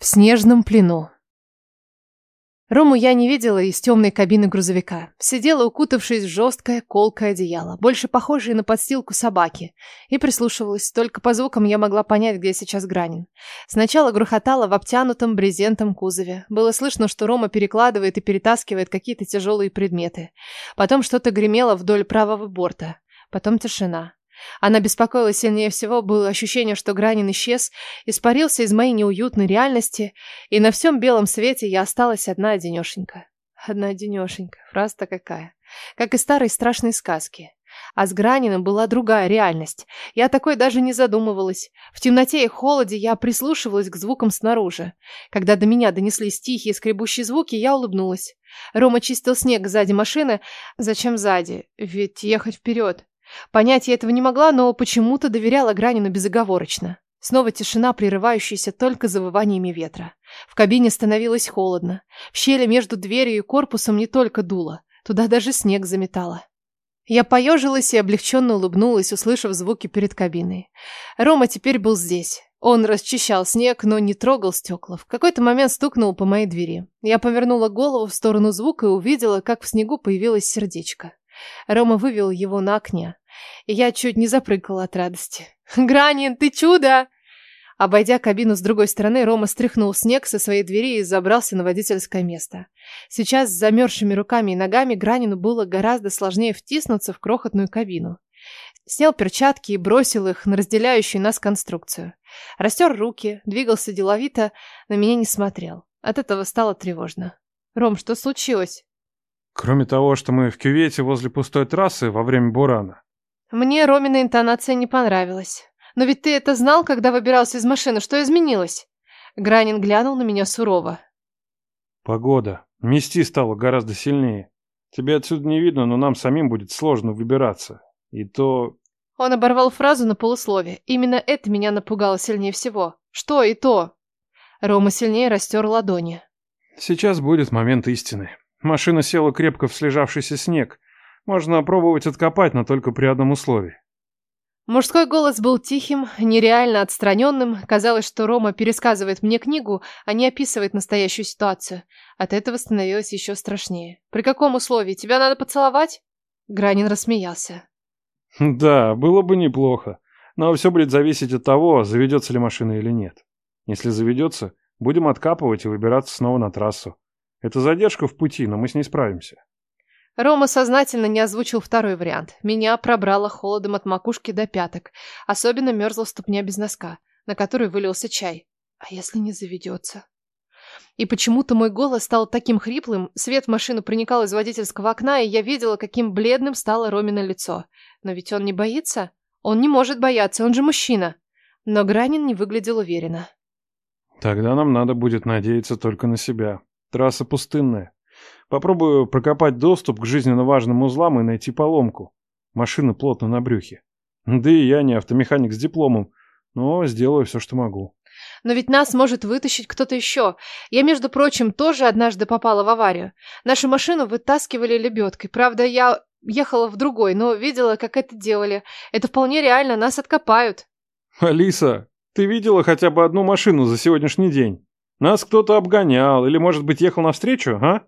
В снежном плену. Рому я не видела из темной кабины грузовика. Сидела, укутавшись в жесткое, колкое одеяло, больше похожее на подстилку собаки, и прислушивалась. Только по звукам я могла понять, где сейчас Гранин. Сначала грохотала в обтянутом брезентом кузове. Было слышно, что Рома перекладывает и перетаскивает какие-то тяжелые предметы. Потом что-то гремело вдоль правого борта. Потом тишина. Она беспокоилась сильнее всего, было ощущение, что Гранин исчез, испарился из моей неуютной реальности, и на всем белом свете я осталась одна-одинешенька. Одна-одинешенька, фраза-то какая. Как и старой страшной сказки. А с Граниным была другая реальность. Я такой даже не задумывалась. В темноте и холоде я прислушивалась к звукам снаружи. Когда до меня донеслись тихие скребущие звуки, я улыбнулась. Рома чистил снег сзади машины. Зачем сзади? Ведь ехать вперед. Понять я этого не могла, но почему-то доверяла Гранину безоговорочно. Снова тишина, прерывающаяся только завываниями ветра. В кабине становилось холодно. В щели между дверью и корпусом не только дуло. Туда даже снег заметало. Я поежилась и облегченно улыбнулась, услышав звуки перед кабиной. Рома теперь был здесь. Он расчищал снег, но не трогал стекла. В какой-то момент стукнул по моей двери. Я повернула голову в сторону звука и увидела, как в снегу появилось сердечко. Рома вывел его на окне я чуть не запрыгала от радости. «Гранин, ты чудо!» Обойдя кабину с другой стороны, Рома стряхнул снег со своей двери и забрался на водительское место. Сейчас с замерзшими руками и ногами Гранину было гораздо сложнее втиснуться в крохотную кабину. Снял перчатки и бросил их на разделяющую нас конструкцию. Растер руки, двигался деловито, на меня не смотрел. От этого стало тревожно. «Ром, что случилось?» «Кроме того, что мы в кювете возле пустой трассы во время бурана, мне Ромина интонация не понравилась. Но ведь ты это знал, когда выбирался из машины, что изменилось? Гранин глянул на меня сурово. Погода. Мести стало гораздо сильнее. Тебе отсюда не видно, но нам самим будет сложно выбираться. И то... Он оборвал фразу на полуслове. Именно это меня напугало сильнее всего. Что и то? Рома сильнее растер ладони. Сейчас будет момент истины. Машина села крепко в слежавшийся снег, можно пробовать откопать, но только при одном условии. Мужской голос был тихим, нереально отстраненным. Казалось, что Рома пересказывает мне книгу, а не описывает настоящую ситуацию. От этого становилось еще страшнее. «При каком условии? Тебя надо поцеловать?» Гранин рассмеялся. «Да, было бы неплохо. Но все будет зависеть от того, заведется ли машина или нет. Если заведется, будем откапывать и выбираться снова на трассу. Это задержка в пути, но мы с ней справимся». Рома сознательно не озвучил второй вариант. Меня пробрало холодом от макушки до пяток. Особенно мерзла ступня без носка, на которой вылился чай. А если не заведется? И почему-то мой голос стал таким хриплым, свет в машину проникал из водительского окна, и я видела, каким бледным стало Ромино лицо. Но ведь он не боится? Он не может бояться, он же мужчина. Но Гранин не выглядел уверенно. Тогда нам надо будет надеяться только на себя. Трасса пустынная. Попробую прокопать доступ к жизненно важным узлам и найти поломку. Машина плотно на брюхе. Да и я не автомеханик с дипломом, но сделаю все, что могу. Но ведь нас может вытащить кто-то еще. Я, между прочим, тоже однажды попала в аварию. Нашу машину вытаскивали лебедкой. Правда, я ехала в другой, но видела, как это делали. Это вполне реально, нас откопают. Алиса, ты видела хотя бы одну машину за сегодняшний день? Нас кто-то обгонял или, может быть, ехал навстречу, а?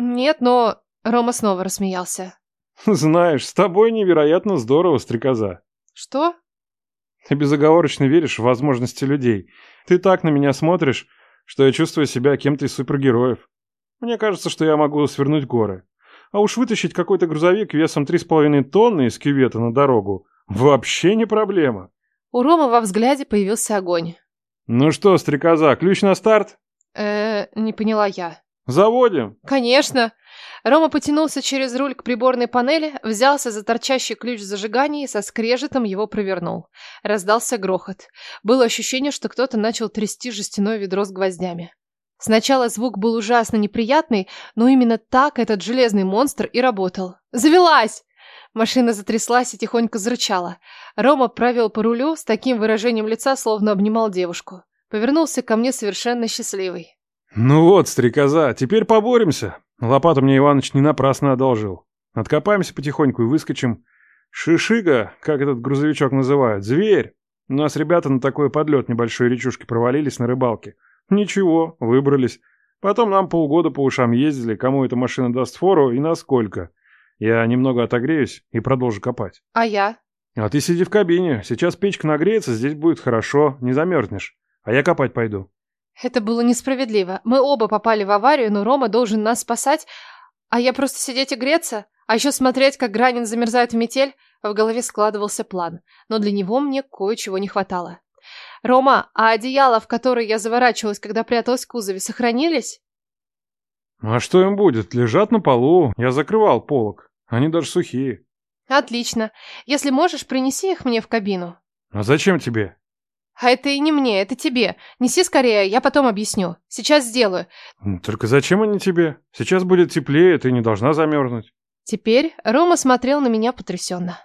«Нет, но...» Рома снова рассмеялся. «Знаешь, с тобой невероятно здорово, стрекоза». «Что?» «Ты безоговорочно веришь в возможности людей. Ты так на меня смотришь, что я чувствую себя кем-то из супергероев. Мне кажется, что я могу свернуть горы. А уж вытащить какой-то грузовик весом 3,5 тонны из кювета на дорогу вообще не проблема». У Ромы во взгляде появился огонь. «Ну что, стрекоза, ключ на старт?» э не поняла я. Заводим? Конечно. Рома потянулся через руль к приборной панели, взялся за торчащий ключ зажигания и со скрежетом его провернул. Раздался грохот. Было ощущение, что кто-то начал трясти жестяное ведро с гвоздями. Сначала звук был ужасно неприятный, но именно так этот железный монстр и работал. «Завелась!» Машина затряслась и тихонько зарычала. Рома провел по рулю с таким выражением лица, словно обнимал девушку. Повернулся ко мне совершенно счастливый. «Ну вот, стрекоза, теперь поборемся. Лопату мне Иваныч не напрасно одолжил. Откопаемся потихоньку и выскочим. Шишига, как этот грузовичок называют, зверь. У нас ребята на такой подлет небольшой речушки провалились на рыбалке. Ничего, выбрались. Потом нам полгода по ушам ездили, кому эта машина даст фору и насколько. Я немного отогреюсь и продолжу копать. А я? А ты сиди в кабине. Сейчас печка нагреется, здесь будет хорошо, не замерзнешь. А я копать пойду. Это было несправедливо. Мы оба попали в аварию, но Рома должен нас спасать, а я просто сидеть и греться? А еще смотреть, как Гранин замерзает в метель? В голове складывался план, но для него мне кое-чего не хватало. «Рома, а одеяло, в которое я заворачивалась, когда пряталась в кузове, сохранились?» «А что им будет? Лежат на полу. Я закрывал полок. Они даже сухие». «Отлично. Если можешь, принеси их мне в кабину». «А зачем тебе?» «А это и не мне, это тебе. Неси скорее, я потом объясню. Сейчас сделаю». «Только зачем они тебе? Сейчас будет теплее, ты не должна замерзнуть». Теперь Рома смотрел на меня потрясенно.